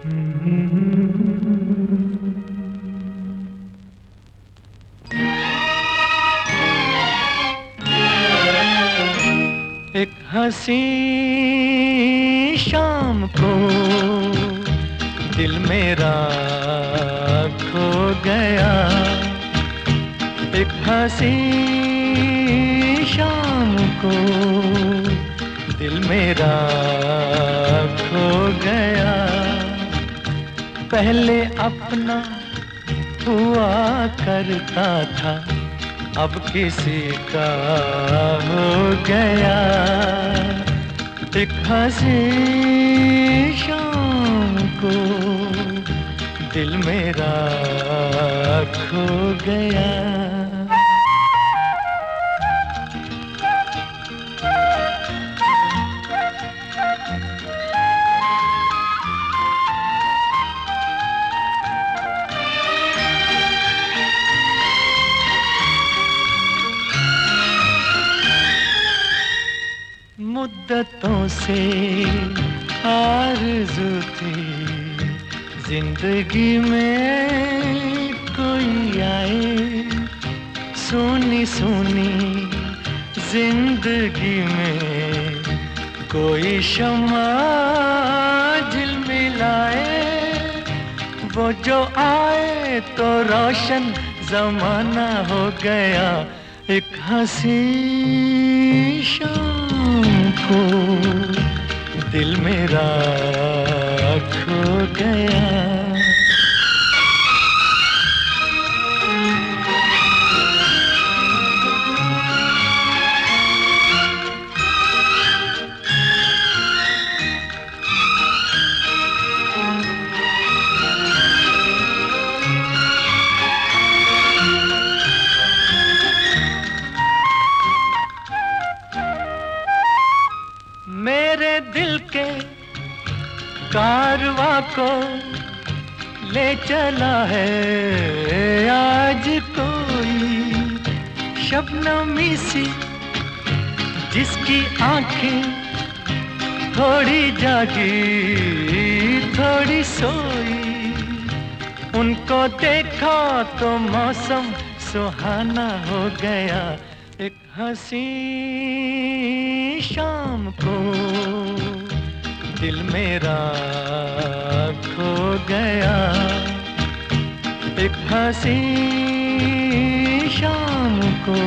एक हसी शाम को दिल मेरा खो गया। एक हसी शाम को दिल मेरा खो गया। पहले अपना हुआ करता था, अब किसी का हो गया। एक हसी शाम को दिल मेरा खो गया। मुद्दतों से आरज़ू थी ज़िंदगी में कोई आए सोनी सोनी ज़िंदगी में कोई शमा मिलाए। वो जो आए तो रोशन जमाना हो गया, एक हसी शाम खो गया। दिल के कारवा को ले चला है। आज कोई शबनमी सी जिसकी आँखें थोड़ी जागी, थोड़ी सोई। उनको देखा तो मौसम सुहाना हो गया, एक हसी शाम को। दिल मेरा खो गया। एक हसी शाम को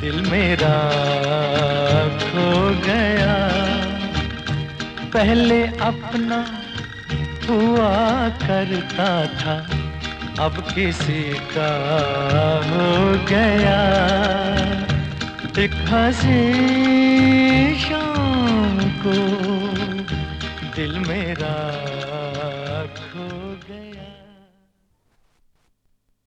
दिल मेरा खो गया। पहले अपना हुआ करता था, अब किसी का हो गया। एक हसी शाम को दिल मेरा।